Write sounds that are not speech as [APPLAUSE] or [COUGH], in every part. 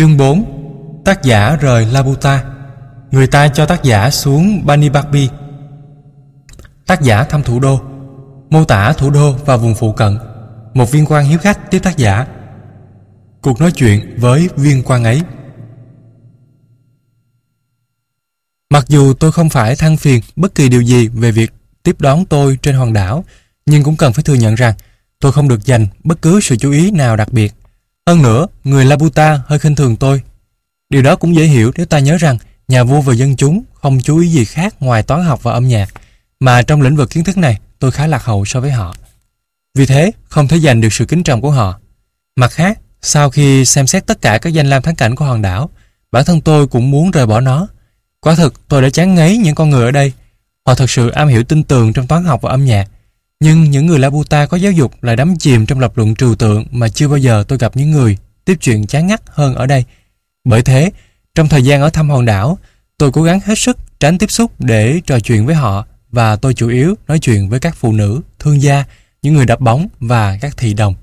Chương 4 Tác giả rời Labuta. Người ta cho tác giả xuống Banibakbi Tác giả thăm thủ đô Mô tả thủ đô và vùng phụ cận. Một viên quan hiếu khách tiếp tác giả. Cuộc nói chuyện với viên quan ấy. Mặc dù tôi không phải than phiền bất kỳ điều gì về việc tiếp đón tôi trên hòn đảo, nhưng cũng cần phải thừa nhận rằng tôi không được dành bất cứ sự chú ý nào đặc biệt. Hơn nữa, người Labuta hơi khinh thường tôi. Điều đó cũng dễ hiểu nếu ta nhớ rằng nhà vua và dân chúng không chú ý gì khác ngoài toán học và âm nhạc, mà trong lĩnh vực kiến thức này tôi khá lạc hậu so với họ. Vì thế, không thể giành được sự kính trọng của họ. Mặt khác, sau khi xem xét tất cả các danh lam thắng cảnh của hòn đảo, bản thân tôi cũng muốn rời bỏ nó. Quả thực, tôi đã chán ngấy những con người ở đây. Họ thật sự am hiểu tin tường trong toán học và âm nhạc. Nhưng những người Labuta có giáo dục lại đắm chìm trong lập luận trừu tượng mà chưa bao giờ tôi gặp những người tiếp chuyện chán ngắt hơn ở đây. Bởi thế, trong thời gian ở thăm hòn đảo, tôi cố gắng hết sức tránh tiếp xúc để trò chuyện với họ và tôi chủ yếu nói chuyện với các phụ nữ, thương gia, những người đập bóng và các thị đồng.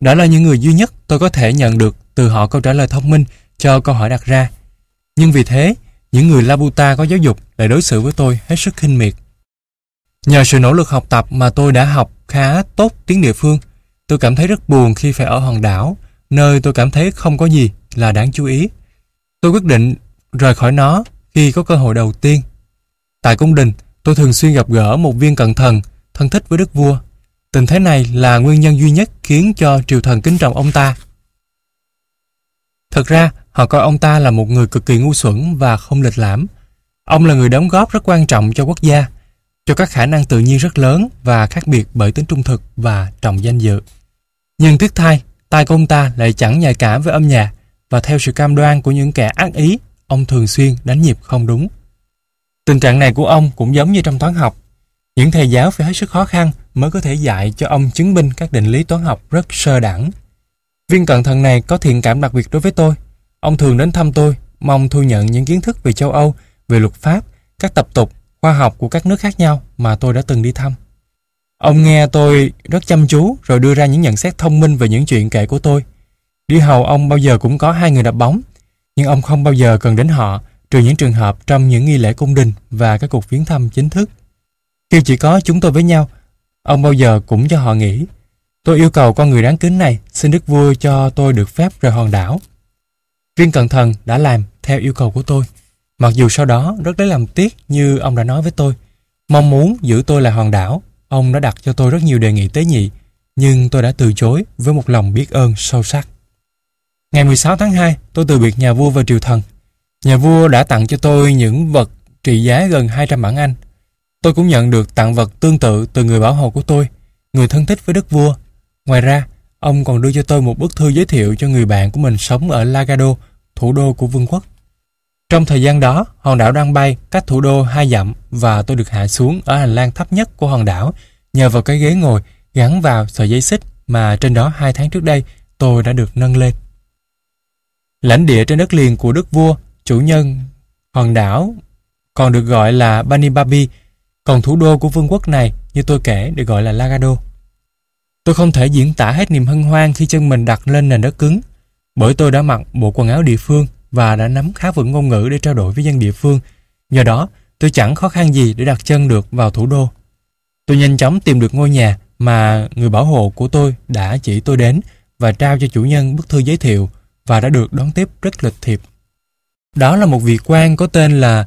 Đó là những người duy nhất tôi có thể nhận được từ họ câu trả lời thông minh cho câu hỏi đặt ra. Nhưng vì thế, những người Labuta có giáo dục lại đối xử với tôi hết sức khinh miệt. Nhờ sự nỗ lực học tập mà tôi đã học khá tốt tiếng địa phương, tôi cảm thấy rất buồn khi phải ở hòn đảo, nơi tôi cảm thấy không có gì là đáng chú ý. Tôi quyết định rời khỏi nó khi có cơ hội đầu tiên. Tại cung đình, tôi thường xuyên gặp gỡ một viên cận thần thân thích với đức vua. Tình thế này là nguyên nhân duy nhất khiến cho triều thần kính trọng ông ta. Thật ra, họ coi ông ta là một người cực kỳ ngu xuẩn và không lịch lãm. Ông là người đóng góp rất quan trọng cho quốc gia, cho các khả năng tự nhiên rất lớn và khác biệt bởi tính trung thực và trọng danh dự. Nhưng tiếc thay, tai của ông ta lại chẳng nhạy cảm với âm nhạc và theo sự cam đoan của những kẻ ác ý, ông thường xuyên đánh nhịp không đúng. Tình trạng này của ông cũng giống như trong toán học. Những thầy giáo phải hết sức khó khăn mới có thể dạy cho ông chứng minh các định lý toán học rất sơ đẳng. Viên cận thần này có thiện cảm đặc biệt đối với tôi. Ông thường đến thăm tôi, mong thu nhận những kiến thức về châu Âu, về luật pháp, các tập tục, khoa học của các nước khác nhau mà tôi đã từng đi thăm. Ông nghe tôi rất chăm chú rồi đưa ra những nhận xét thông minh về những chuyện kể của tôi. Đi hầu ông bao giờ cũng có hai người đập bóng, nhưng ông không bao giờ cần đến họ trừ những trường hợp trong những nghi lễ cung đình và các cuộc viếng thăm chính thức. Khi chỉ có chúng tôi với nhau, ông bao giờ cũng cho họ nghỉ. Tôi yêu cầu con người đáng kính này xin đức vua cho tôi được phép rời hòn đảo. Viên cận thần đã làm theo yêu cầu của tôi. Mặc dù sau đó rất lấy làm tiếc như ông đã nói với tôi. Mong muốn giữ tôi là hòn đảo, ông đã đặt cho tôi rất nhiều đề nghị tế nhị, nhưng tôi đã từ chối với một lòng biết ơn sâu sắc. Ngày 16 tháng 2, tôi từ biệt nhà vua và triều thần. Nhà vua đã tặng cho tôi những vật trị giá gần 200 bảng Anh. Tôi cũng nhận được tặng vật tương tự từ người bảo hộ của tôi, người thân thích với đức vua. Ngoài ra, ông còn đưa cho tôi một bức thư giới thiệu cho người bạn của mình sống ở Lagado, thủ đô của vương quốc. Trong thời gian đó, hòn đảo đang bay cách thủ đô hai dặm và tôi được hạ xuống ở hành lang thấp nhất của hòn đảo nhờ vào cái ghế ngồi gắn vào sợi dây xích mà trên đó hai tháng trước đây tôi đã được nâng lên. Lãnh địa trên đất liền của đức vua, chủ nhân hòn đảo còn được gọi là Banibabi, còn thủ đô của vương quốc này như tôi kể được gọi là Lagado. Tôi không thể diễn tả hết niềm hân hoan khi chân mình đặt lên nền đất cứng, bởi tôi đã mặc bộ quần áo địa phương và đã nắm khá vững ngôn ngữ để trao đổi với dân địa phương. nhờ đó, tôi chẳng khó khăn gì để đặt chân được vào thủ đô. Tôi nhanh chóng tìm được ngôi nhà mà người bảo hộ của tôi đã chỉ tôi đến và trao cho chủ nhân bức thư giới thiệu và đã được đón tiếp rất lịch thiệp. Đó là một vị quan có tên là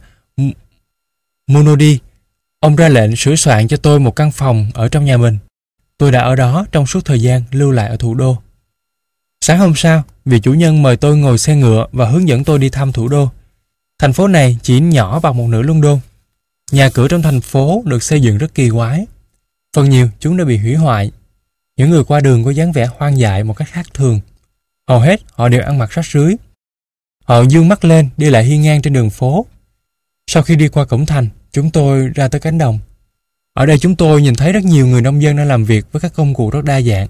Monodi. Ông ra lệnh sửa soạn cho tôi một căn phòng ở trong nhà mình. Tôi đã ở đó trong suốt thời gian lưu lại ở thủ đô. Sáng hôm sau, vị chủ nhân mời tôi ngồi xe ngựa và hướng dẫn tôi đi thăm thủ đô. Thành phố này chỉ nhỏ bằng một nửa London. Nhà cửa trong thành phố được xây dựng rất kỳ quái. Phần nhiều chúng đã bị hủy hoại. Những người qua đường có dáng vẻ hoang dại một cách khác thường. Hầu hết họ đều ăn mặc rách rưới. Họ dương mắt lên đi lại hiên ngang trên đường phố. Sau khi đi qua cổng thành, chúng tôi ra tới cánh đồng. Ở đây chúng tôi nhìn thấy rất nhiều người nông dân đang làm việc với các công cụ rất đa dạng.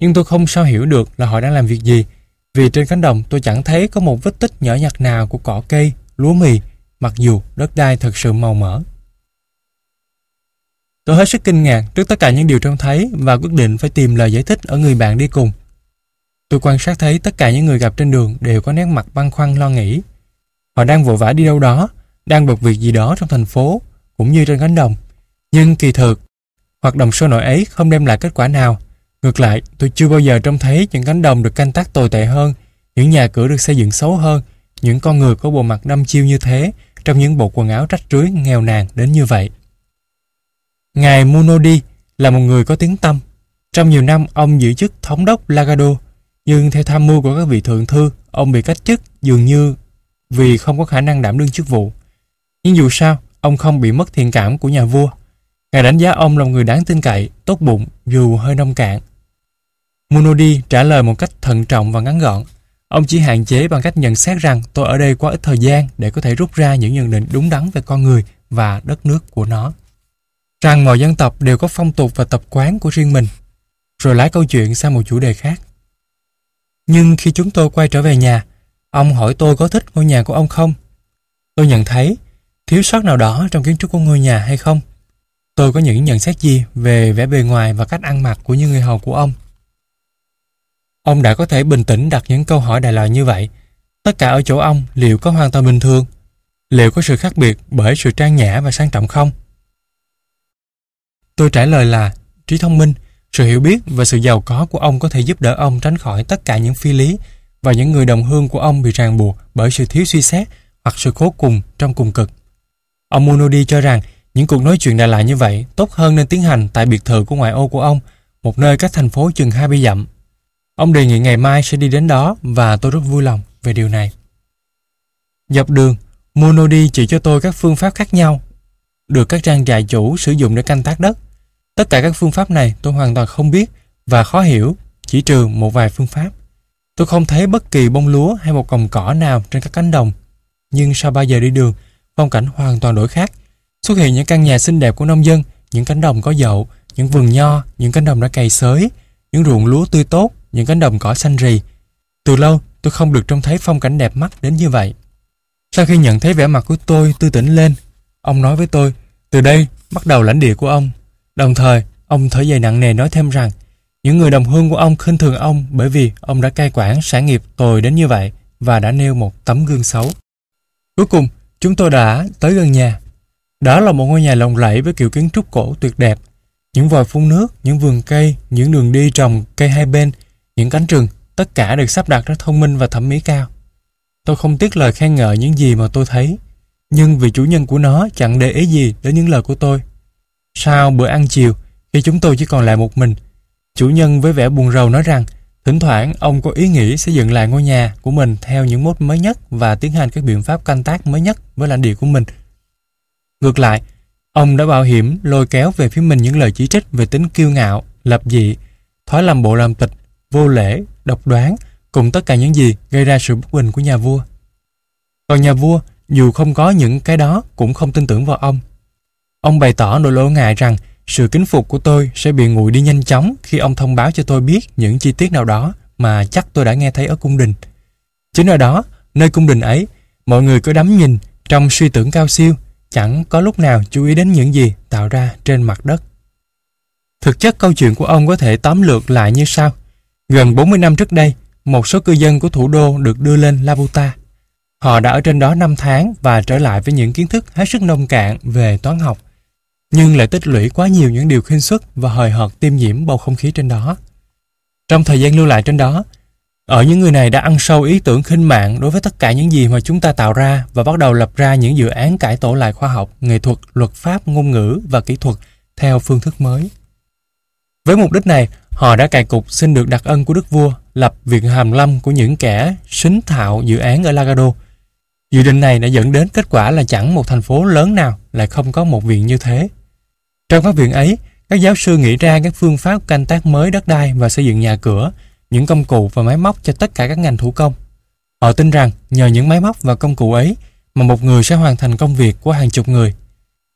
Nhưng tôi không sao hiểu được là họ đang làm việc gì, vì trên cánh đồng tôi chẳng thấy có một vết tích nhỏ nhặt nào của cỏ cây, lúa mì, mặc dù đất đai thật sự màu mỡ. Tôi hết sức kinh ngạc trước tất cả những điều trông thấy và quyết định phải tìm lời giải thích ở người bạn đi cùng. Tôi quan sát thấy tất cả những người gặp trên đường đều có nét mặt băn khoăn lo nghĩ. Họ đang vội vã đi đâu đó, đang bật việc gì đó trong thành phố, cũng như trên cánh đồng. Nhưng kỳ thực, hoạt động sôi nổi ấy không đem lại kết quả nào. Ngược lại, tôi chưa bao giờ trông thấy những cánh đồng được canh tác tồi tệ hơn, những nhà cửa được xây dựng xấu hơn, những con người có bộ mặt đâm chiêu như thế, trong những bộ quần áo rách rưới nghèo nàn đến như vậy. Ngài Munodi là một người có tiếng tâm. Trong nhiều năm, ông giữ chức thống đốc Lagado, nhưng theo tham mưu của các vị thượng thư, ông bị cách chức dường như vì không có khả năng đảm đương chức vụ. Nhưng dù sao, ông không bị mất thiện cảm của nhà vua. Ngài đánh giá ông là một người đáng tin cậy, tốt bụng, dù hơi nông cạn. Munodi trả lời một cách thận trọng và ngắn gọn. Ông chỉ hạn chế bằng cách nhận xét rằng tôi ở đây quá ít thời gian để có thể rút ra những nhận định đúng đắn về con người và đất nước của nó. Rằng mọi dân tộc đều có phong tục và tập quán của riêng mình, rồi lái câu chuyện sang một chủ đề khác. Nhưng khi chúng tôi quay trở về nhà, ông hỏi tôi có thích ngôi nhà của ông không? Tôi nhận thấy thiếu sót nào đó trong kiến trúc của ngôi nhà hay không? Tôi có những nhận xét gì về vẻ bề ngoài và cách ăn mặc của những người hầu của ông? Ông đã có thể bình tĩnh đặt những câu hỏi đại loại như vậy. Tất cả ở chỗ ông liệu có hoàn toàn bình thường? Liệu có sự khác biệt bởi sự trang nhã và sang trọng không? Tôi trả lời là trí thông minh, sự hiểu biết và sự giàu có của ông có thể giúp đỡ ông tránh khỏi tất cả những phi lý và những người đồng hương của ông bị ràng buộc bởi sự thiếu suy xét hoặc sự cố cùng trong cùng cực. Ông Munodi cho rằng những cuộc nói chuyện đại loại như vậy tốt hơn nên tiến hành tại biệt thự của ngoại ô của ông, một nơi cách thành phố chừng 20 dặm. Ông đề nghị ngày mai sẽ đi đến đó và tôi rất vui lòng về điều này. Dọc đường, Monodi chỉ cho tôi các phương pháp khác nhau được các trang trại chủ sử dụng để canh tác đất. Tất cả các phương pháp này tôi hoàn toàn không biết và khó hiểu, chỉ trừ một vài phương pháp. Tôi không thấy bất kỳ bông lúa hay một cọng cỏ nào trên các cánh đồng. Nhưng sau 3 giờ đi đường, phong cảnh hoàn toàn đổi khác. Xuất hiện những căn nhà xinh đẹp của nông dân, những cánh đồng có dậu, những vườn nho, những cánh đồng đã cày xới, những ruộng lúa tươi tốt, những cánh đồng cỏ xanh rì. Từ lâu, tôi không được trông thấy phong cảnh đẹp mắt đến như vậy. Sau khi nhận thấy vẻ mặt của tôi tư tỉnh lên, ông nói với tôi, từ đây bắt đầu lãnh địa của ông. Đồng thời, ông thở dài nặng nề nói thêm rằng, những người đồng hương của ông khinh thường ông bởi vì ông đã cai quản sản nghiệp tồi đến như vậy và đã nêu một tấm gương xấu. Cuối cùng, chúng tôi đã tới gần nhà. Đó là một ngôi nhà lộng lẫy với kiểu kiến trúc cổ tuyệt đẹp. Những vòi phun nước, những vườn cây, những đường đi trồng cây hai bên, những cánh rừng, tất cả được sắp đặt rất thông minh và thẩm mỹ cao. Tôi không tiếc lời khen ngợi những gì mà tôi thấy, nhưng vì chủ nhân của nó chẳng để ý gì đến những lời của tôi. Sau bữa ăn chiều, khi chúng tôi chỉ còn lại một mình, chủ nhân với vẻ buồn rầu nói rằng thỉnh thoảng ông có ý nghĩ xây dựng lại ngôi nhà của mình theo những mốt mới nhất và tiến hành các biện pháp canh tác mới nhất với lãnh địa của mình. Ngược lại, ông đã bảo hiểm lôi kéo về phía mình những lời chỉ trích về tính kiêu ngạo, lập dị, thói làm bộ làm tịch, vô lễ, độc đoán cùng tất cả những gì gây ra sự bất bình của nhà vua. Còn nhà vua, dù không có những cái đó cũng không tin tưởng vào ông. Ông bày tỏ nỗi lo ngại rằng sự kính phục của tôi sẽ bị nguội đi nhanh chóng khi ông thông báo cho tôi biết những chi tiết nào đó mà chắc tôi đã nghe thấy ở cung đình. Chính ở đó, nơi cung đình ấy, mọi người cứ đắm nhìn trong suy tưởng cao siêu, chẳng có lúc nào chú ý đến những gì tạo ra trên mặt đất. Thực chất câu chuyện của ông có thể tóm lược lại như sau. Gần 40 năm trước đây, một số cư dân của thủ đô được đưa lên Labuta. Họ đã ở trên đó 5 tháng và trở lại với những kiến thức hết sức nông cạn về toán học, nhưng lại tích lũy quá nhiều những điều khinh suất và hời hợt tiêm nhiễm bầu không khí trên đó. Trong thời gian lưu lại trên đó, ở những người này đã ăn sâu ý tưởng khinh mạng đối với tất cả những gì mà chúng ta tạo ra và bắt đầu lập ra những dự án cải tổ lại khoa học, nghệ thuật, luật pháp, ngôn ngữ và kỹ thuật theo phương thức mới. Với mục đích này, họ đã cài cục xin được đặc ân của đức vua lập viện hàm lâm của những kẻ xính thạo dự án ở Lagado. Dự định này đã dẫn đến kết quả là chẳng một thành phố lớn nào lại không có một viện như thế. Trong các viện ấy, các giáo sư nghĩ ra các phương pháp canh tác mới đất đai và xây dựng nhà cửa, những công cụ và máy móc cho tất cả các ngành thủ công. Họ tin rằng nhờ những máy móc và công cụ ấy mà một người sẽ hoàn thành công việc của hàng chục người.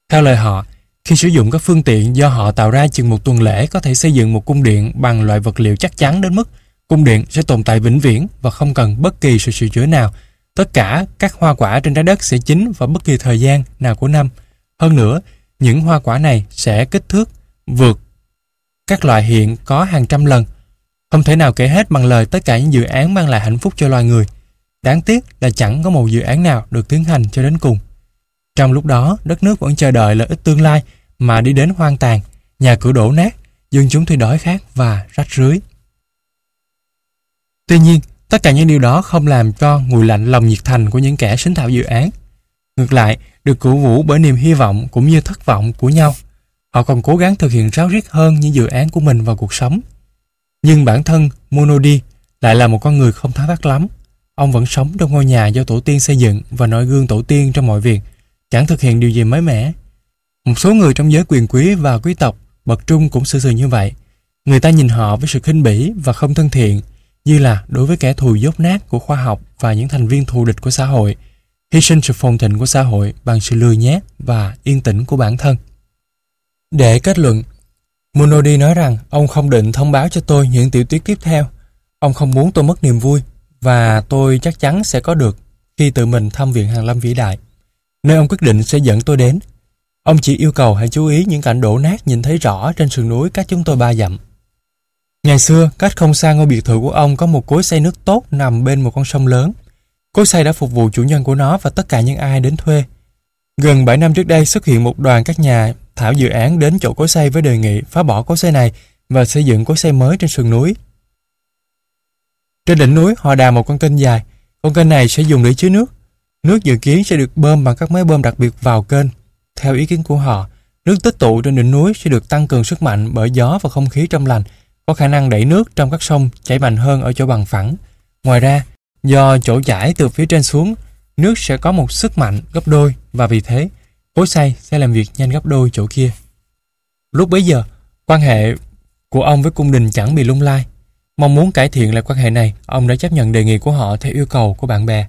Theo lời họ, khi sử dụng các phương tiện do họ tạo ra chừng một tuần lễ có thể xây dựng một cung điện bằng loại vật liệu chắc chắn đến mức cung điện sẽ tồn tại vĩnh viễn và không cần bất kỳ sự sửa chữa nào. Tất cả các hoa quả trên trái đất sẽ chín vào bất kỳ thời gian nào của năm. Hơn nữa, những hoa quả này sẽ kích thước vượt các loại hiện có hàng trăm lần. Không thể nào kể hết bằng lời tất cả những dự án mang lại hạnh phúc cho loài người. Đáng tiếc là chẳng có một dự án nào được tiến hành cho đến cùng. Trong lúc đó, đất nước vẫn chờ đợi lợi ích tương lai mà đi đến hoang tàn, nhà cửa đổ nát, dân chúng thì đói khát và rách rưới. Tuy nhiên, tất cả những điều đó không làm cho nguội lạnh lòng nhiệt thành của những kẻ sáng thảo dự án. Ngược lại, được cổ vũ bởi niềm hy vọng cũng như thất vọng của nhau. Họ còn cố gắng thực hiện ráo riết hơn những dự án của mình vào cuộc sống. Nhưng bản thân Monodi lại là một con người không tháo vát lắm. Ông vẫn sống trong ngôi nhà do tổ tiên xây dựng và noi gương tổ tiên trong mọi việc, chẳng thực hiện điều gì mới mẻ. Một số người trong giới quyền quý và quý tộc bậc trung cũng xử sự như vậy. Người ta nhìn họ với sự khinh bỉ và không thân thiện, như là đối với kẻ thù dốt nát của khoa học và những thành viên thù địch của xã hội, hy sinh sự phồn thịnh của xã hội bằng sự lười nhát và yên tĩnh của bản thân. Để kết luận, Monodi nói rằng ông không định thông báo cho tôi những tiểu tiết tiếp theo. Ông không muốn tôi mất niềm vui và tôi chắc chắn sẽ có được khi tự mình thăm Viện hàng Lâm vĩ đại, nơi ông quyết định sẽ dẫn tôi đến. Ông chỉ yêu cầu hãy chú ý những cảnh đổ nát nhìn thấy rõ trên sườn núi cách chúng tôi ba dặm. Ngày xưa, cách không xa ngôi biệt thự của ông có một cối xay nước tốt nằm bên một con sông lớn. Cối xay đã phục vụ chủ nhân của nó và tất cả những ai đến thuê. Gần 7 năm trước đây xuất hiện một đoàn các nhà thảo dự án đến chỗ cối xay với đề nghị phá bỏ cối xay này và xây dựng cối xay mới trên sườn núi. Trên đỉnh núi họ đào một con kênh dài. Con kênh này sẽ dùng để chứa nước. Nước dự kiến sẽ được bơm bằng các máy bơm đặc biệt vào kênh. Theo ý kiến của họ, nước tích tụ trên đỉnh núi sẽ được tăng cường sức mạnh bởi gió và không khí trong lành, có khả năng đẩy nước trong các sông chảy mạnh hơn ở chỗ bằng phẳng. Ngoài ra, do chỗ chảy từ phía trên xuống, nước sẽ có một sức mạnh gấp đôi và vì thế, cối xay sẽ làm việc nhanh gấp đôi chỗ kia. Lúc bấy giờ, quan hệ của ông với cung đình chẳng bị lung lai. Mong muốn cải thiện lại quan hệ này, ông đã chấp nhận đề nghị của họ theo yêu cầu của bạn bè.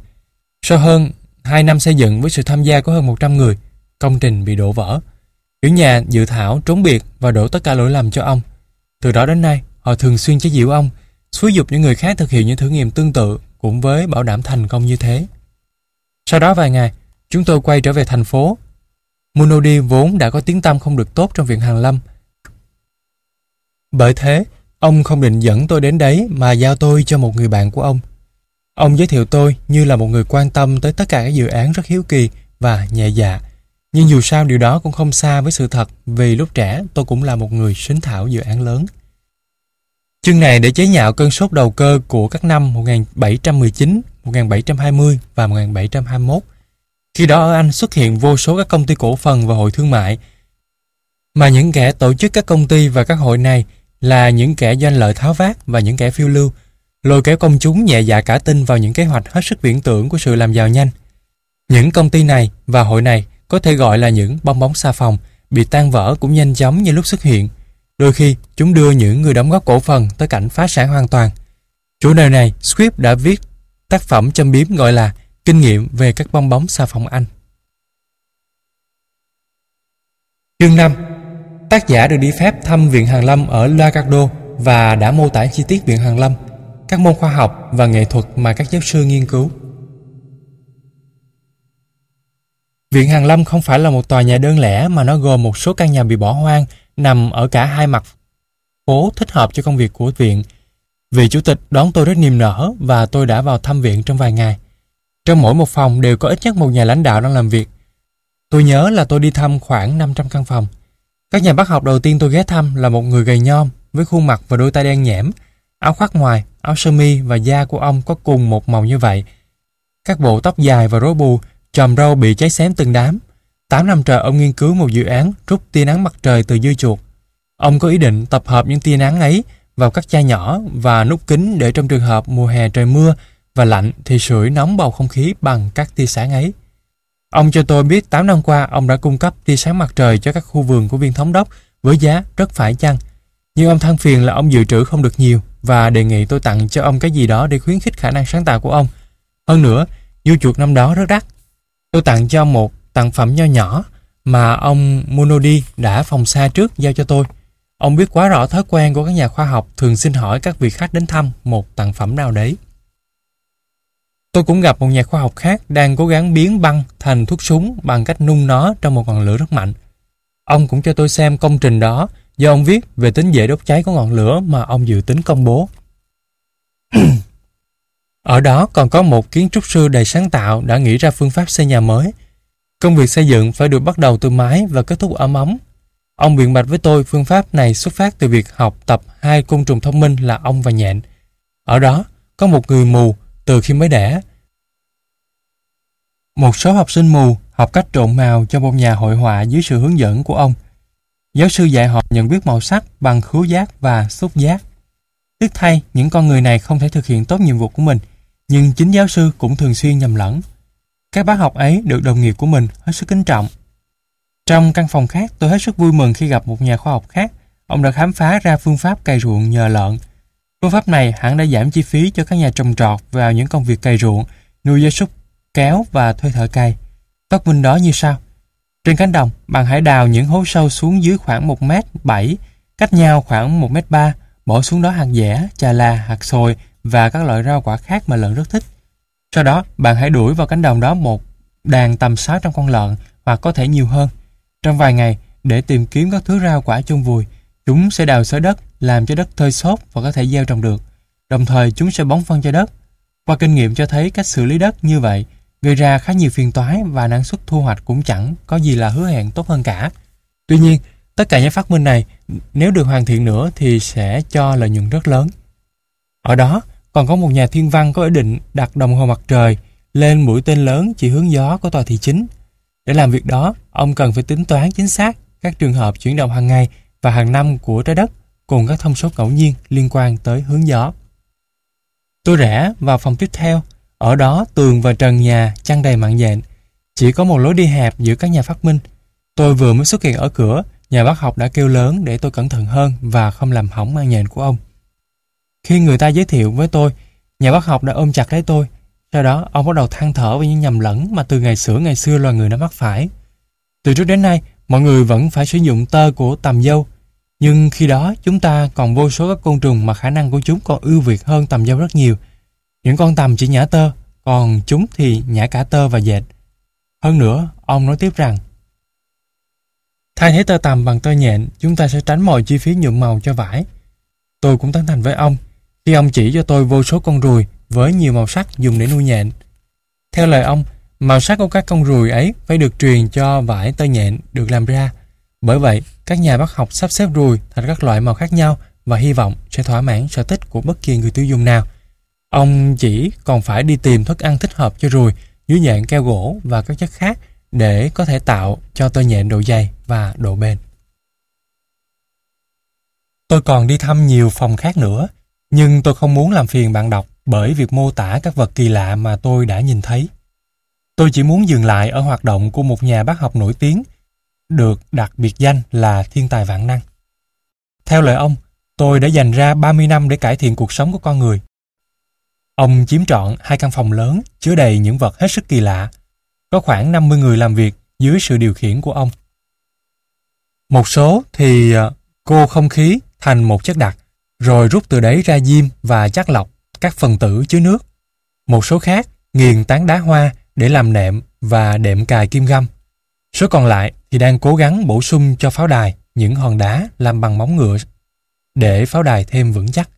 Sau hơn 2 năm xây dựng với sự tham gia của hơn 100 người, công trình bị đổ vỡ. Chủ nhà dự thảo trốn biệt và đổ tất cả lỗi lầm cho ông. Từ đó đến nay, họ thường xuyên chế giễu ông, xúi dục những người khác thực hiện những thử nghiệm tương tự cũng với bảo đảm thành công như thế. Sau đó vài ngày, chúng tôi quay trở về thành phố. Munodi vốn đã có tiếng tăm không được tốt trong viện hàng lâm. Bởi thế, ông không định dẫn tôi đến đấy mà giao tôi cho một người bạn của ông. Ông giới thiệu tôi như là một người quan tâm tới tất cả các dự án rất hiếu kỳ và nhẹ dạ. Nhưng dù sao điều đó cũng không xa với sự thật vì lúc trẻ tôi cũng là một người sính thảo dự án lớn. Chương này để chế nhạo cơn sốt đầu cơ của các năm 1719, 1720 và 1721. Khi đó ở Anh xuất hiện vô số các công ty cổ phần và hội thương mại, mà những kẻ tổ chức các công ty và các hội này là những kẻ doanh lợi tháo vát và những kẻ phiêu lưu, lôi kéo công chúng nhẹ dạ cả tin vào những kế hoạch hết sức viễn tưởng của sự làm giàu nhanh. Những công ty này và hội này có thể gọi là những bong bóng xa phòng, bị tan vỡ cũng nhanh chóng như lúc xuất hiện. Đôi khi, chúng đưa những người đóng góp cổ phần tới cảnh phá sản hoàn toàn. Chủ đề này, Swift đã viết tác phẩm châm biếm gọi là Kinh nghiệm về các bong bóng xà phòng Anh. Chương 5 Tác giả được đi phép thăm Viện hàng Lâm ở Lagardo và đã mô tả chi tiết Viện hàng Lâm, các môn khoa học và nghệ thuật mà các giáo sư nghiên cứu. Viện Hàn Lâm không phải là một tòa nhà đơn lẻ mà nó gồm một số căn nhà bị bỏ hoang nằm ở cả hai mặt phố thích hợp cho công việc của viện. Vị chủ tịch đón tôi rất niềm nở và tôi đã vào thăm viện trong vài ngày. Trong mỗi một phòng đều có ít nhất một nhà lãnh đạo đang làm việc. Tôi nhớ là tôi đi thăm khoảng 500 căn phòng. Các nhà bác học đầu tiên tôi ghé thăm là một người gầy nhom với khuôn mặt và đôi tay đen nhẽm, áo khoác ngoài, áo sơ mi và da của ông có cùng một màu như vậy. Các bộ tóc dài và rối bù tròm râu bị cháy xém từng đám. Tám năm trời ông nghiên cứu một dự án rút tia nắng mặt trời từ dư chuột. Ông có ý định tập hợp những tia nắng ấy vào các chai nhỏ và nút kính để trong trường hợp mùa hè trời mưa và lạnh thì sưởi nóng bầu không khí bằng các tia sáng ấy. Ông cho tôi biết 8 năm qua ông đã cung cấp tia sáng mặt trời cho các khu vườn của viên thống đốc với giá rất phải chăng. Nhưng ông than phiền là ông dự trữ không được nhiều và đề nghị tôi tặng cho ông cái gì đó để khuyến khích khả năng sáng tạo của ông. Hơn nữa, du chuột năm đó rất đắt Tôi tặng cho một tặng phẩm nho nhỏ mà ông Monodi đã phòng xa trước giao cho tôi. Ông biết quá rõ thói quen của các nhà khoa học thường xin hỏi các vị khách đến thăm một tặng phẩm nào đấy. Tôi cũng gặp một nhà khoa học khác đang cố gắng biến băng thành thuốc súng bằng cách nung nó trong một ngọn lửa rất mạnh. Ông cũng cho tôi xem công trình đó do ông viết về tính dễ đốt cháy của ngọn lửa mà ông dự tính công bố. [CLEARS THROAT] Ở đó còn có một kiến trúc sư đầy sáng tạo đã nghĩ ra phương pháp xây nhà mới. Công việc xây dựng phải được bắt đầu từ mái và kết thúc ở móng. Ông biện bạch với tôi phương pháp này xuất phát từ việc học tập hai côn trùng thông minh là ong và nhện. Ở đó có một người mù từ khi mới đẻ. Một số học sinh mù học cách trộn màu cho một nhà hội họa dưới sự hướng dẫn của ông. Giáo sư dạy họ nhận biết màu sắc bằng khứu giác và xúc giác. Tiếc thay, những con người này không thể thực hiện tốt nhiệm vụ của mình, nhưng chính giáo sư cũng thường xuyên nhầm lẫn. Các bác học ấy được đồng nghiệp của mình hết sức kính trọng. Trong căn phòng khác, tôi hết sức vui mừng khi gặp một nhà khoa học khác. Ông đã khám phá ra phương pháp cày ruộng nhờ lợn. Phương pháp này hẳn đã giảm chi phí cho các nhà trồng trọt vào những công việc cày ruộng, nuôi gia súc, kéo và thuê thợ cày. Phát minh đó như sau. Trên cánh đồng, bạn hãy đào những hố sâu xuống dưới khoảng 1 mét 7, cách nhau khoảng 1 mét 3, bỏ xuống đó hạt dẻ, chà la, hạt sồi và các loại rau quả khác mà lợn rất thích. Sau đó, bạn hãy đuổi vào cánh đồng đó một đàn tầm 600 con lợn hoặc có thể nhiều hơn. Trong vài ngày, để tìm kiếm các thứ rau quả chôn vùi, chúng sẽ đào xới đất, làm cho đất thơi xốp và có thể gieo trồng được. Đồng thời, chúng sẽ bón phân cho đất. Qua kinh nghiệm cho thấy cách xử lý đất như vậy gây ra khá nhiều phiền toái và năng suất thu hoạch cũng chẳng có gì là hứa hẹn tốt hơn cả. Tuy nhiên, tất cả những phát minh này nếu được hoàn thiện nữa thì sẽ cho lợi nhuận rất lớn. Ở đó, còn có một nhà thiên văn có ý định đặt đồng hồ mặt trời lên mũi tên lớn chỉ hướng gió của tòa thị chính. Để làm việc đó, ông cần phải tính toán chính xác các trường hợp chuyển động hàng ngày và hàng năm của trái đất cùng các thông số ngẫu nhiên liên quan tới hướng gió. Tôi rẽ vào phòng tiếp theo ở đó tường và trần nhà chăn đầy mạng nhện. Chỉ có một lối đi hẹp giữa các nhà phát minh. Tôi vừa mới xuất hiện ở cửa, nhà bác học đã kêu lớn để tôi cẩn thận hơn và không làm hỏng mạng nhện của ông. Khi người ta giới thiệu với tôi, nhà bác học đã ôm chặt lấy tôi. Sau đó, ông bắt đầu than thở về những nhầm lẫn mà từ ngày xưa ngày xưa loài người đã mắc phải. Từ trước đến nay, mọi người vẫn phải sử dụng tơ của tầm dâu. Nhưng khi đó, chúng ta còn vô số các côn trùng mà khả năng của chúng còn ưu việt hơn tầm dâu rất nhiều. Những con tằm chỉ nhả tơ, còn chúng thì nhả cả tơ và dệt. Hơn nữa, ông nói tiếp rằng Thay thế tơ tằm bằng tơ nhện, chúng ta sẽ tránh mọi chi phí nhuộm màu cho vải. Tôi cũng tán thành với ông, khi ông chỉ cho tôi vô số con ruồi với nhiều màu sắc dùng để nuôi nhện. Theo lời ông, màu sắc của các con ruồi ấy phải được truyền cho vải tơ nhện được làm ra. Bởi vậy, các nhà bác học sắp xếp ruồi thành các loại màu khác nhau và hy vọng sẽ thỏa mãn sở thích của bất kỳ người tiêu dùng nào. Ông chỉ còn phải đi tìm thức ăn thích hợp cho ruồi dưới dạng keo gỗ và các chất khác để có thể tạo cho tơ nhện độ dày và độ bền. Tôi còn đi thăm nhiều phòng khác nữa, nhưng tôi không muốn làm phiền bạn đọc bởi việc mô tả các vật kỳ lạ mà tôi đã nhìn thấy. Tôi chỉ muốn dừng lại ở hoạt động của một nhà bác học nổi tiếng, được đặt biệt danh là thiên tài vạn năng. Theo lời ông, tôi đã dành ra 30 năm để cải thiện cuộc sống của con người Ông chiếm trọn hai căn phòng lớn chứa đầy những vật hết sức kỳ lạ. Có khoảng 50 người làm việc dưới sự điều khiển của ông. Một số thì ờ, cô không khí thành một chất đặc, rồi rút từ đấy ra diêm và chắc lọc các phần tử chứa nước. Một số khác nghiền tán đá hoa để làm nệm và đệm cài kim găm. Số còn lại thì đang cố gắng bổ sung cho pháo đài những hòn đá làm bằng móng ngựa để pháo đài thêm vững chắc.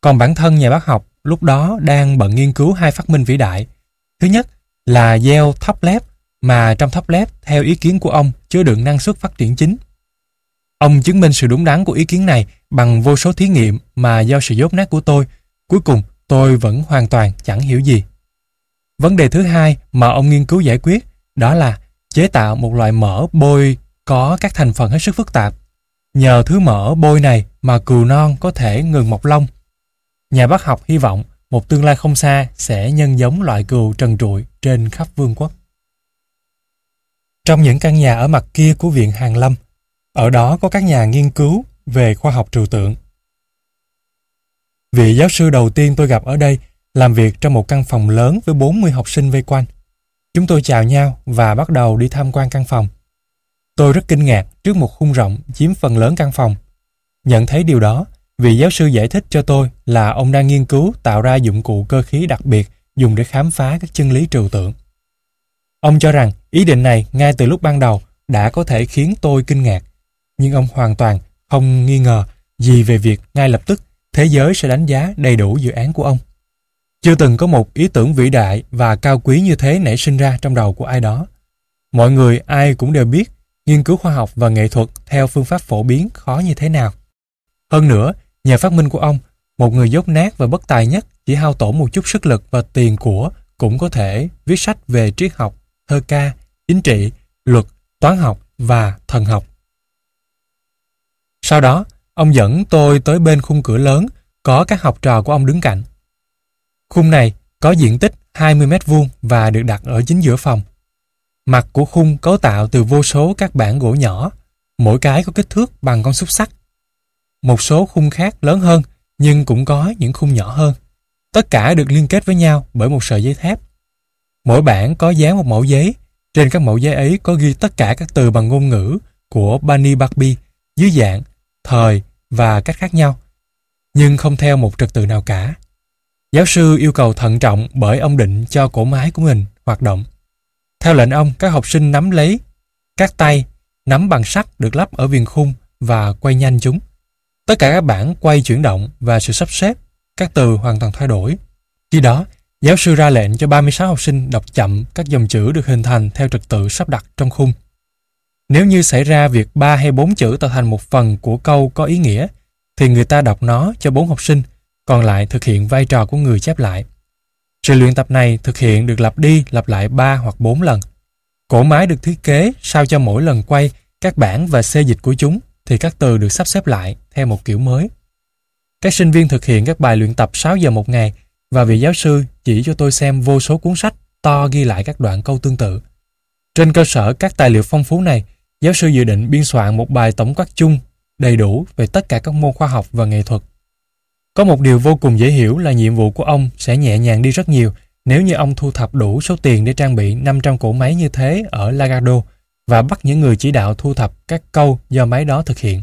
Còn bản thân nhà bác học lúc đó đang bận nghiên cứu hai phát minh vĩ đại. Thứ nhất là gieo thóc lép mà trong thóc lép theo ý kiến của ông chứa đựng năng suất phát triển chính. Ông chứng minh sự đúng đắn của ý kiến này bằng vô số thí nghiệm mà do sự dốt nát của tôi, cuối cùng tôi vẫn hoàn toàn chẳng hiểu gì. Vấn đề thứ hai mà ông nghiên cứu giải quyết đó là chế tạo một loại mỡ bôi có các thành phần hết sức phức tạp. Nhờ thứ mỡ bôi này mà cừu non có thể ngừng mọc lông Nhà bác học hy vọng một tương lai không xa sẽ nhân giống loại cừu trần trụi trên khắp vương quốc. Trong những căn nhà ở mặt kia của Viện hàng Lâm, ở đó có các nhà nghiên cứu về khoa học trừu tượng. Vị giáo sư đầu tiên tôi gặp ở đây làm việc trong một căn phòng lớn với 40 học sinh vây quanh. Chúng tôi chào nhau và bắt đầu đi tham quan căn phòng. Tôi rất kinh ngạc trước một khung rộng chiếm phần lớn căn phòng. Nhận thấy điều đó, Vị giáo sư giải thích cho tôi là ông đang nghiên cứu tạo ra dụng cụ cơ khí đặc biệt dùng để khám phá các chân lý trừu tượng. Ông cho rằng ý định này ngay từ lúc ban đầu đã có thể khiến tôi kinh ngạc, nhưng ông hoàn toàn không nghi ngờ gì về việc ngay lập tức thế giới sẽ đánh giá đầy đủ dự án của ông. Chưa từng có một ý tưởng vĩ đại và cao quý như thế nảy sinh ra trong đầu của ai đó. Mọi người ai cũng đều biết nghiên cứu khoa học và nghệ thuật theo phương pháp phổ biến khó như thế nào. Hơn nữa, nhờ phát minh của ông, một người dốt nát và bất tài nhất chỉ hao tổn một chút sức lực và tiền của cũng có thể viết sách về triết học, thơ ca, chính trị, luật, toán học và thần học. Sau đó, ông dẫn tôi tới bên khung cửa lớn có các học trò của ông đứng cạnh. Khung này có diện tích 20 mét vuông và được đặt ở chính giữa phòng. Mặt của khung cấu tạo từ vô số các bản gỗ nhỏ, mỗi cái có kích thước bằng con xúc sắc. Một số khung khác lớn hơn, nhưng cũng có những khung nhỏ hơn. Tất cả được liên kết với nhau bởi một sợi dây thép. Mỗi bản có dán một mẫu giấy. Trên các mẫu giấy ấy có ghi tất cả các từ bằng ngôn ngữ của Bani Bakbi dưới dạng, thời và cách khác nhau, nhưng không theo một trật tự nào cả. Giáo sư yêu cầu thận trọng bởi ông định cho cổ máy của mình hoạt động. Theo lệnh ông, các học sinh nắm lấy các tay, nắm bằng sắt được lắp ở viền khung và quay nhanh chúng. Tất cả các bản quay chuyển động và sự sắp xếp, các từ hoàn toàn thay đổi. Khi đó, giáo sư ra lệnh cho 36 học sinh đọc chậm các dòng chữ được hình thành theo trật tự sắp đặt trong khung. Nếu như xảy ra việc ba hay bốn chữ tạo thành một phần của câu có ý nghĩa, thì người ta đọc nó cho bốn học sinh, còn lại thực hiện vai trò của người chép lại. Sự luyện tập này thực hiện được lặp đi lặp lại 3 hoặc 4 lần. Cổ máy được thiết kế sao cho mỗi lần quay các bản và xê dịch của chúng thì các từ được sắp xếp lại theo một kiểu mới. Các sinh viên thực hiện các bài luyện tập 6 giờ một ngày và vị giáo sư chỉ cho tôi xem vô số cuốn sách to ghi lại các đoạn câu tương tự. Trên cơ sở các tài liệu phong phú này, giáo sư dự định biên soạn một bài tổng quát chung đầy đủ về tất cả các môn khoa học và nghệ thuật có một điều vô cùng dễ hiểu là nhiệm vụ của ông sẽ nhẹ nhàng đi rất nhiều nếu như ông thu thập đủ số tiền để trang bị 500 cỗ máy như thế ở Lagardo và bắt những người chỉ đạo thu thập các câu do máy đó thực hiện.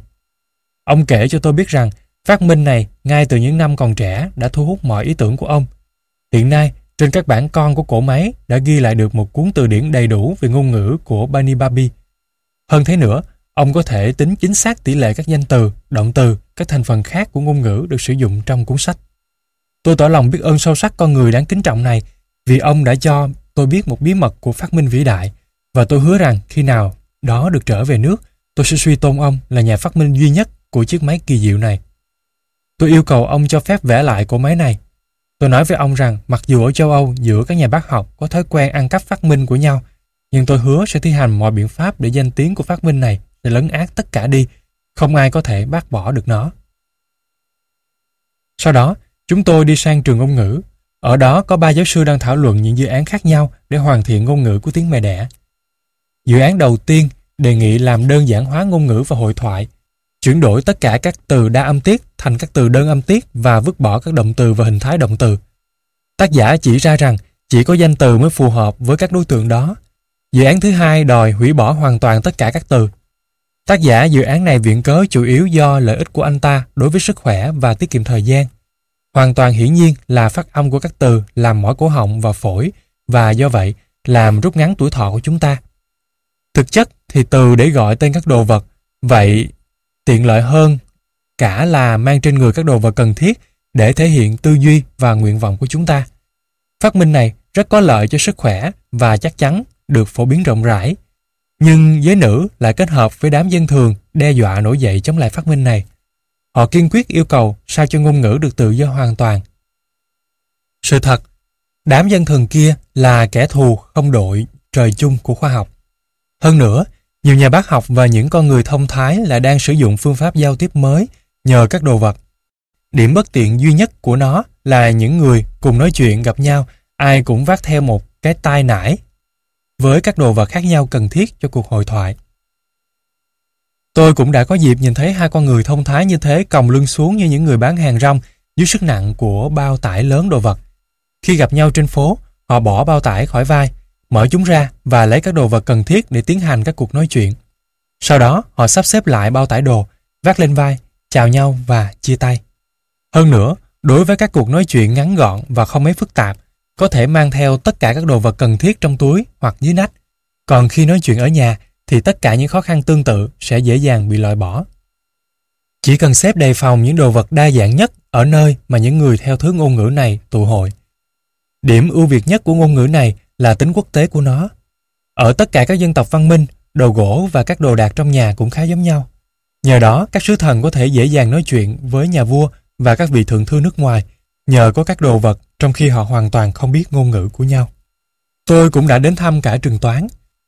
Ông kể cho tôi biết rằng phát minh này ngay từ những năm còn trẻ đã thu hút mọi ý tưởng của ông. Hiện nay, trên các bản con của cổ máy đã ghi lại được một cuốn từ điển đầy đủ về ngôn ngữ của Bani Babi. Hơn thế nữa, Ông có thể tính chính xác tỷ lệ các danh từ, động từ, các thành phần khác của ngôn ngữ được sử dụng trong cuốn sách. Tôi tỏ lòng biết ơn sâu sắc con người đáng kính trọng này vì ông đã cho tôi biết một bí mật của phát minh vĩ đại và tôi hứa rằng khi nào đó được trở về nước, tôi sẽ suy tôn ông là nhà phát minh duy nhất của chiếc máy kỳ diệu này. Tôi yêu cầu ông cho phép vẽ lại của máy này. Tôi nói với ông rằng mặc dù ở châu Âu giữa các nhà bác học có thói quen ăn cắp phát minh của nhau, nhưng tôi hứa sẽ thi hành mọi biện pháp để danh tiếng của phát minh này sẽ lấn át tất cả đi, không ai có thể bác bỏ được nó. Sau đó, chúng tôi đi sang trường ngôn ngữ. Ở đó có ba giáo sư đang thảo luận những dự án khác nhau để hoàn thiện ngôn ngữ của tiếng mẹ đẻ. Dự án đầu tiên đề nghị làm đơn giản hóa ngôn ngữ và hội thoại, chuyển đổi tất cả các từ đa âm tiết thành các từ đơn âm tiết và vứt bỏ các động từ và hình thái động từ. Tác giả chỉ ra rằng chỉ có danh từ mới phù hợp với các đối tượng đó. Dự án thứ hai đòi hủy bỏ hoàn toàn tất cả các từ. Tác giả dự án này viện cớ chủ yếu do lợi ích của anh ta đối với sức khỏe và tiết kiệm thời gian. Hoàn toàn hiển nhiên là phát âm của các từ làm mỏi cổ họng và phổi và do vậy làm rút ngắn tuổi thọ của chúng ta. Thực chất thì từ để gọi tên các đồ vật, vậy tiện lợi hơn cả là mang trên người các đồ vật cần thiết để thể hiện tư duy và nguyện vọng của chúng ta. Phát minh này rất có lợi cho sức khỏe và chắc chắn được phổ biến rộng rãi nhưng giới nữ lại kết hợp với đám dân thường đe dọa nổi dậy chống lại phát minh này. Họ kiên quyết yêu cầu sao cho ngôn ngữ được tự do hoàn toàn. Sự thật, đám dân thường kia là kẻ thù không đội trời chung của khoa học. Hơn nữa, nhiều nhà bác học và những con người thông thái là đang sử dụng phương pháp giao tiếp mới nhờ các đồ vật. Điểm bất tiện duy nhất của nó là những người cùng nói chuyện gặp nhau ai cũng vác theo một cái tai nải với các đồ vật khác nhau cần thiết cho cuộc hội thoại. Tôi cũng đã có dịp nhìn thấy hai con người thông thái như thế còng lưng xuống như những người bán hàng rong dưới sức nặng của bao tải lớn đồ vật. Khi gặp nhau trên phố, họ bỏ bao tải khỏi vai, mở chúng ra và lấy các đồ vật cần thiết để tiến hành các cuộc nói chuyện. Sau đó, họ sắp xếp lại bao tải đồ, vác lên vai, chào nhau và chia tay. Hơn nữa, đối với các cuộc nói chuyện ngắn gọn và không mấy phức tạp, có thể mang theo tất cả các đồ vật cần thiết trong túi hoặc dưới nách. Còn khi nói chuyện ở nhà thì tất cả những khó khăn tương tự sẽ dễ dàng bị loại bỏ. Chỉ cần xếp đầy phòng những đồ vật đa dạng nhất ở nơi mà những người theo thứ ngôn ngữ này tụ hội. Điểm ưu việt nhất của ngôn ngữ này là tính quốc tế của nó. Ở tất cả các dân tộc văn minh, đồ gỗ và các đồ đạc trong nhà cũng khá giống nhau. Nhờ đó, các sứ thần có thể dễ dàng nói chuyện với nhà vua và các vị thượng thư nước ngoài nhờ có các đồ vật trong khi họ hoàn toàn không biết ngôn ngữ của nhau. Tôi cũng đã đến thăm cả trường toán.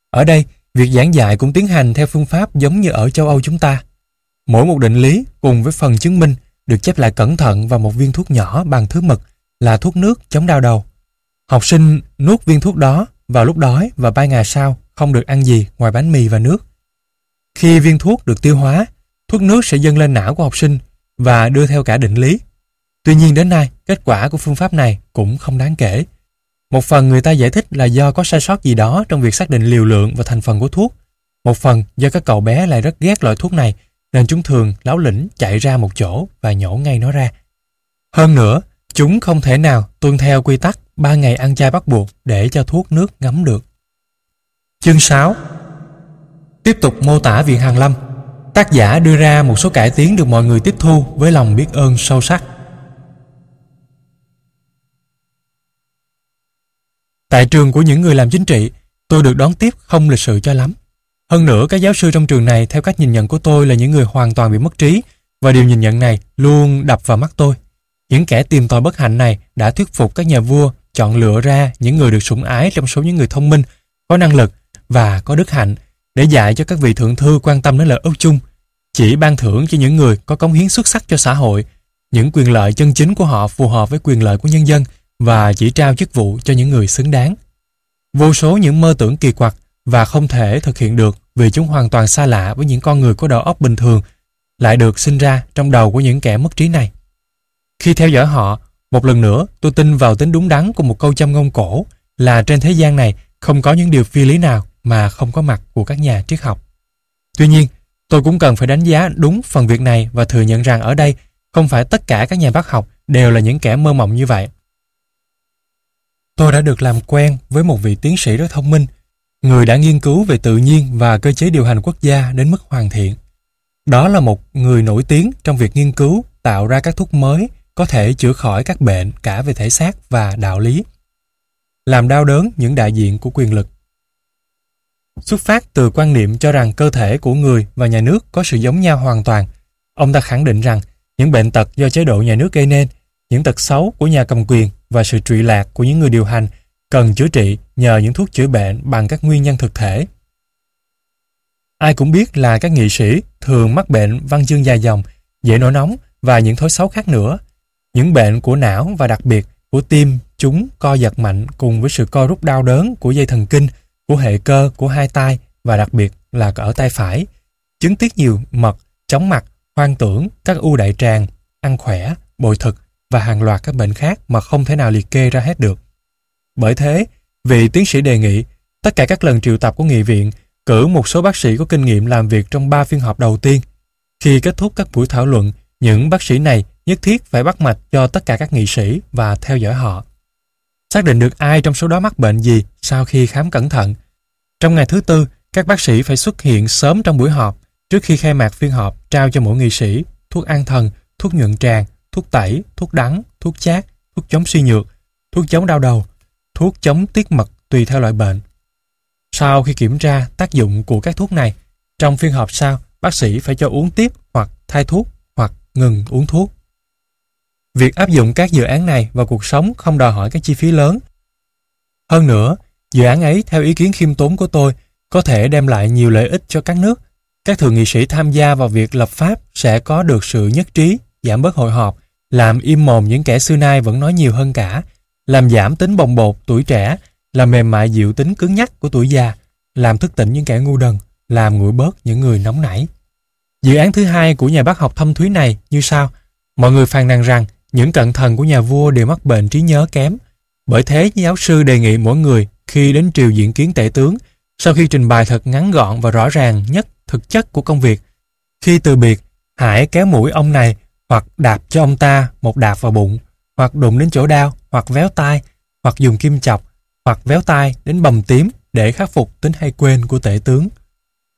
Ở đây, việc giảng dạy cũng tiến hành theo phương pháp giống như ở châu Âu chúng ta. Mỗi một định lý cùng với phần chứng minh được chép lại cẩn thận vào một viên thuốc nhỏ bằng thứ mực là thuốc nước chống đau đầu. Học sinh nuốt viên thuốc đó vào lúc đói và ba ngày sau không được ăn gì ngoài bánh mì và nước. Khi viên thuốc được tiêu hóa, thuốc nước sẽ dâng lên não của học sinh và đưa theo cả định lý. Tuy nhiên đến nay, kết quả của phương pháp này cũng không đáng kể. Một phần người ta giải thích là do có sai sót gì đó trong việc xác định liều lượng và thành phần của thuốc. Một phần do các cậu bé lại rất ghét loại thuốc này nên chúng thường láo lĩnh chạy ra một chỗ và nhổ ngay nó ra. Hơn nữa, chúng không thể nào tuân theo quy tắc 3 ngày ăn chay bắt buộc để cho thuốc nước ngấm được. Chương 6 Tiếp tục mô tả Viện Hàn Lâm Tác giả đưa ra một số cải tiến được mọi người tiếp thu với lòng biết ơn sâu sắc. Tại trường của những người làm chính trị, tôi được đón tiếp không lịch sự cho lắm. Hơn nữa, các giáo sư trong trường này theo cách nhìn nhận của tôi là những người hoàn toàn bị mất trí và điều nhìn nhận này luôn đập vào mắt tôi. Những kẻ tìm tòi bất hạnh này đã thuyết phục các nhà vua chọn lựa ra những người được sủng ái trong số những người thông minh, có năng lực và có đức hạnh để dạy cho các vị thượng thư quan tâm đến lợi ích chung, chỉ ban thưởng cho những người có cống hiến xuất sắc cho xã hội, những quyền lợi chân chính của họ phù hợp với quyền lợi của nhân dân và chỉ trao chức vụ cho những người xứng đáng. Vô số những mơ tưởng kỳ quặc và không thể thực hiện được vì chúng hoàn toàn xa lạ với những con người có đầu óc bình thường lại được sinh ra trong đầu của những kẻ mất trí này. Khi theo dõi họ, một lần nữa tôi tin vào tính đúng đắn của một câu châm ngôn cổ là trên thế gian này không có những điều phi lý nào mà không có mặt của các nhà triết học. Tuy nhiên, tôi cũng cần phải đánh giá đúng phần việc này và thừa nhận rằng ở đây không phải tất cả các nhà bác học đều là những kẻ mơ mộng như vậy. Tôi đã được làm quen với một vị tiến sĩ rất thông minh, người đã nghiên cứu về tự nhiên và cơ chế điều hành quốc gia đến mức hoàn thiện. Đó là một người nổi tiếng trong việc nghiên cứu tạo ra các thuốc mới có thể chữa khỏi các bệnh cả về thể xác và đạo lý. Làm đau đớn những đại diện của quyền lực. Xuất phát từ quan niệm cho rằng cơ thể của người và nhà nước có sự giống nhau hoàn toàn, ông ta khẳng định rằng những bệnh tật do chế độ nhà nước gây nên, những tật xấu của nhà cầm quyền và sự trụy lạc của những người điều hành cần chữa trị nhờ những thuốc chữa bệnh bằng các nguyên nhân thực thể. Ai cũng biết là các nghị sĩ thường mắc bệnh văn chương dài dòng, dễ nổi nóng và những thói xấu khác nữa. Những bệnh của não và đặc biệt của tim, chúng co giật mạnh cùng với sự co rút đau đớn của dây thần kinh, của hệ cơ, của hai tay và đặc biệt là ở tay phải. Chứng tiết nhiều mật, chóng mặt, hoang tưởng, các u đại tràng, ăn khỏe, bồi thực và hàng loạt các bệnh khác mà không thể nào liệt kê ra hết được. Bởi thế, vị tiến sĩ đề nghị tất cả các lần triệu tập của nghị viện cử một số bác sĩ có kinh nghiệm làm việc trong ba phiên họp đầu tiên. Khi kết thúc các buổi thảo luận, những bác sĩ này nhất thiết phải bắt mạch cho tất cả các nghị sĩ và theo dõi họ. Xác định được ai trong số đó mắc bệnh gì sau khi khám cẩn thận. Trong ngày thứ tư, các bác sĩ phải xuất hiện sớm trong buổi họp trước khi khai mạc phiên họp trao cho mỗi nghị sĩ thuốc an thần, thuốc nhuận tràng, thuốc tẩy, thuốc đắng, thuốc chát, thuốc chống suy nhược, thuốc chống đau đầu, thuốc chống tiết mật tùy theo loại bệnh. Sau khi kiểm tra tác dụng của các thuốc này, trong phiên họp sau, bác sĩ phải cho uống tiếp hoặc thay thuốc hoặc ngừng uống thuốc. Việc áp dụng các dự án này vào cuộc sống không đòi hỏi các chi phí lớn. Hơn nữa, dự án ấy theo ý kiến khiêm tốn của tôi có thể đem lại nhiều lợi ích cho các nước. Các thượng nghị sĩ tham gia vào việc lập pháp sẽ có được sự nhất trí, giảm bớt hội họp, làm im mồm những kẻ xưa nay vẫn nói nhiều hơn cả, làm giảm tính bồng bột tuổi trẻ, làm mềm mại dịu tính cứng nhắc của tuổi già, làm thức tỉnh những kẻ ngu đần, làm nguội bớt những người nóng nảy. Dự án thứ hai của nhà bác học thâm thúy này như sau. Mọi người phàn nàn rằng những cận thần của nhà vua đều mắc bệnh trí nhớ kém. Bởi thế, giáo sư đề nghị mỗi người khi đến triều diễn kiến tể tướng, sau khi trình bày thật ngắn gọn và rõ ràng nhất thực chất của công việc, khi từ biệt, hãy kéo mũi ông này hoặc đạp cho ông ta một đạp vào bụng, hoặc đụng đến chỗ đau, hoặc véo tai, hoặc dùng kim chọc, hoặc véo tai đến bầm tím để khắc phục tính hay quên của tể tướng.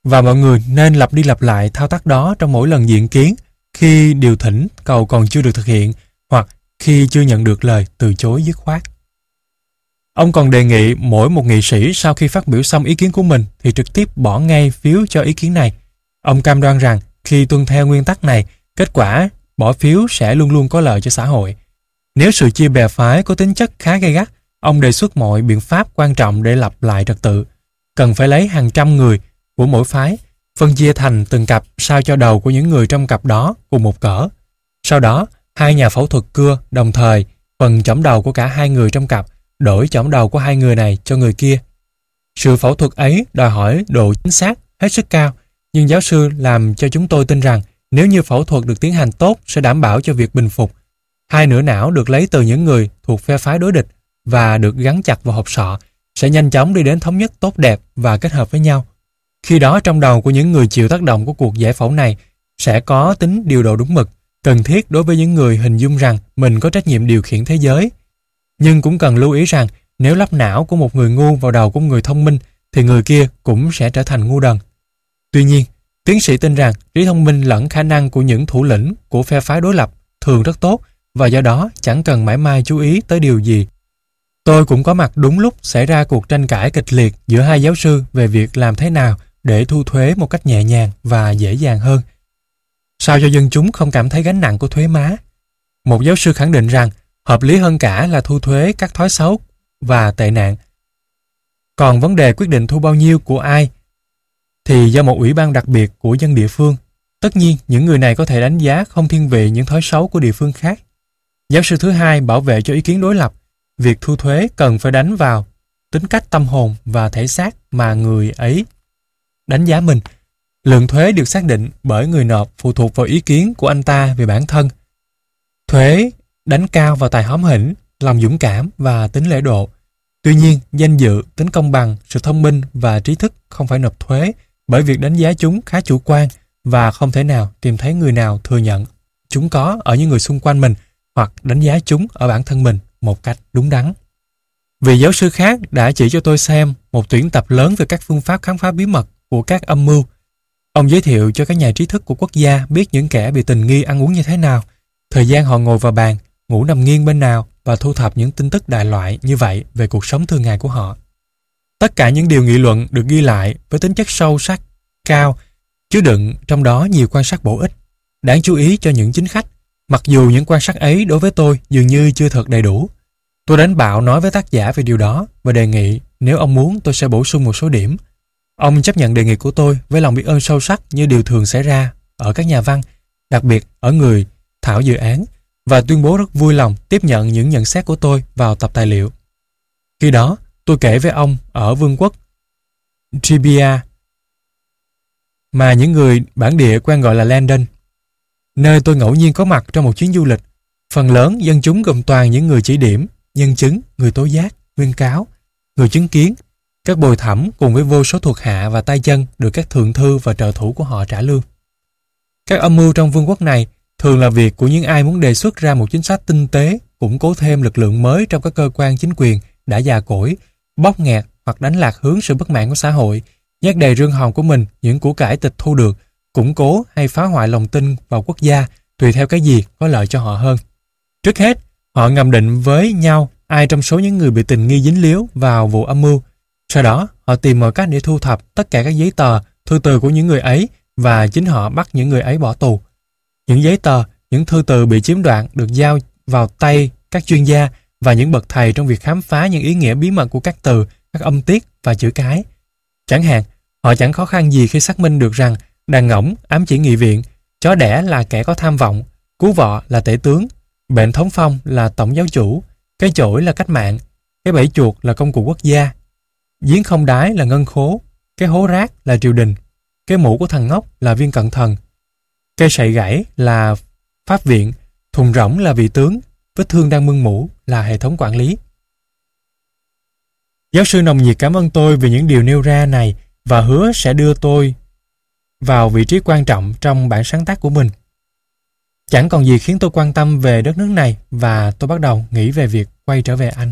Và mọi người nên lặp đi lặp lại thao tác đó trong mỗi lần diện kiến, khi điều thỉnh cầu còn chưa được thực hiện hoặc khi chưa nhận được lời từ chối dứt khoát. Ông còn đề nghị mỗi một nghị sĩ sau khi phát biểu xong ý kiến của mình thì trực tiếp bỏ ngay phiếu cho ý kiến này. Ông cam đoan rằng khi tuân theo nguyên tắc này, kết quả bỏ phiếu sẽ luôn luôn có lợi cho xã hội. Nếu sự chia bè phái có tính chất khá gay gắt, ông đề xuất mọi biện pháp quan trọng để lập lại trật tự. Cần phải lấy hàng trăm người của mỗi phái, phân chia thành từng cặp sao cho đầu của những người trong cặp đó cùng một cỡ. Sau đó, hai nhà phẫu thuật cưa đồng thời phần chỏm đầu của cả hai người trong cặp đổi chỏm đầu của hai người này cho người kia. Sự phẫu thuật ấy đòi hỏi độ chính xác hết sức cao, nhưng giáo sư làm cho chúng tôi tin rằng nếu như phẫu thuật được tiến hành tốt sẽ đảm bảo cho việc bình phục. Hai nửa não được lấy từ những người thuộc phe phái đối địch và được gắn chặt vào hộp sọ sẽ nhanh chóng đi đến thống nhất tốt đẹp và kết hợp với nhau. Khi đó trong đầu của những người chịu tác động của cuộc giải phẫu này sẽ có tính điều độ đúng mực, cần thiết đối với những người hình dung rằng mình có trách nhiệm điều khiển thế giới. Nhưng cũng cần lưu ý rằng nếu lắp não của một người ngu vào đầu của người thông minh thì người kia cũng sẽ trở thành ngu đần. Tuy nhiên, tiến sĩ tin rằng trí thông minh lẫn khả năng của những thủ lĩnh của phe phái đối lập thường rất tốt và do đó chẳng cần mãi mai chú ý tới điều gì. Tôi cũng có mặt đúng lúc xảy ra cuộc tranh cãi kịch liệt giữa hai giáo sư về việc làm thế nào để thu thuế một cách nhẹ nhàng và dễ dàng hơn. Sao cho dân chúng không cảm thấy gánh nặng của thuế má? Một giáo sư khẳng định rằng hợp lý hơn cả là thu thuế các thói xấu và tệ nạn. Còn vấn đề quyết định thu bao nhiêu của ai thì do một ủy ban đặc biệt của dân địa phương. Tất nhiên, những người này có thể đánh giá không thiên vị những thói xấu của địa phương khác. Giáo sư thứ hai bảo vệ cho ý kiến đối lập. Việc thu thuế cần phải đánh vào tính cách tâm hồn và thể xác mà người ấy đánh giá mình. Lượng thuế được xác định bởi người nộp phụ thuộc vào ý kiến của anh ta về bản thân. Thuế đánh cao vào tài hóm hỉnh, lòng dũng cảm và tính lễ độ. Tuy nhiên, danh dự, tính công bằng, sự thông minh và trí thức không phải nộp thuế bởi việc đánh giá chúng khá chủ quan và không thể nào tìm thấy người nào thừa nhận chúng có ở những người xung quanh mình hoặc đánh giá chúng ở bản thân mình một cách đúng đắn. Vị giáo sư khác đã chỉ cho tôi xem một tuyển tập lớn về các phương pháp khám phá bí mật của các âm mưu. Ông giới thiệu cho các nhà trí thức của quốc gia biết những kẻ bị tình nghi ăn uống như thế nào, thời gian họ ngồi vào bàn, ngủ nằm nghiêng bên nào và thu thập những tin tức đại loại như vậy về cuộc sống thường ngày của họ. Tất cả những điều nghị luận được ghi lại với tính chất sâu sắc, cao, chứa đựng trong đó nhiều quan sát bổ ích, đáng chú ý cho những chính khách, mặc dù những quan sát ấy đối với tôi dường như chưa thật đầy đủ. Tôi đánh bạo nói với tác giả về điều đó và đề nghị nếu ông muốn tôi sẽ bổ sung một số điểm. Ông chấp nhận đề nghị của tôi với lòng biết ơn sâu sắc như điều thường xảy ra ở các nhà văn, đặc biệt ở người thảo dự án và tuyên bố rất vui lòng tiếp nhận những nhận xét của tôi vào tập tài liệu. Khi đó, tôi kể với ông ở vương quốc Tribia mà những người bản địa quen gọi là Landon, nơi tôi ngẫu nhiên có mặt trong một chuyến du lịch. Phần lớn dân chúng gồm toàn những người chỉ điểm, nhân chứng, người tố giác, nguyên cáo, người chứng kiến, các bồi thẩm cùng với vô số thuộc hạ và tay chân được các thượng thư và trợ thủ của họ trả lương. Các âm mưu trong vương quốc này thường là việc của những ai muốn đề xuất ra một chính sách tinh tế, củng cố thêm lực lượng mới trong các cơ quan chính quyền đã già cỗi, bóp nghẹt hoặc đánh lạc hướng sự bất mãn của xã hội, nhét đầy rương hòm của mình những củ cải tịch thu được, củng cố hay phá hoại lòng tin vào quốc gia tùy theo cái gì có lợi cho họ hơn. Trước hết, họ ngầm định với nhau ai trong số những người bị tình nghi dính líu vào vụ âm mưu. Sau đó, họ tìm mọi cách để thu thập tất cả các giấy tờ, thư từ của những người ấy và chính họ bắt những người ấy bỏ tù. Những giấy tờ, những thư từ bị chiếm đoạt được giao vào tay các chuyên gia và những bậc thầy trong việc khám phá những ý nghĩa bí mật của các từ, các âm tiết và chữ cái. Chẳng hạn, họ chẳng khó khăn gì khi xác minh được rằng đàn ngỗng ám chỉ nghị viện, chó đẻ là kẻ có tham vọng, cú vọ là tể tướng, bệnh thống phong là tổng giáo chủ, cái chổi là cách mạng, cái bẫy chuột là công cụ quốc gia, giếng không đái là ngân khố, cái hố rác là triều đình, cái mũ của thằng ngốc là viên cận thần, cây sậy gãy là pháp viện, thùng rỗng là vị tướng, vết thương đang mưng mũ là hệ thống quản lý. Giáo sư nồng nhiệt cảm ơn tôi vì những điều nêu ra này và hứa sẽ đưa tôi vào vị trí quan trọng trong bản sáng tác của mình. Chẳng còn gì khiến tôi quan tâm về đất nước này và tôi bắt đầu nghĩ về việc quay trở về Anh.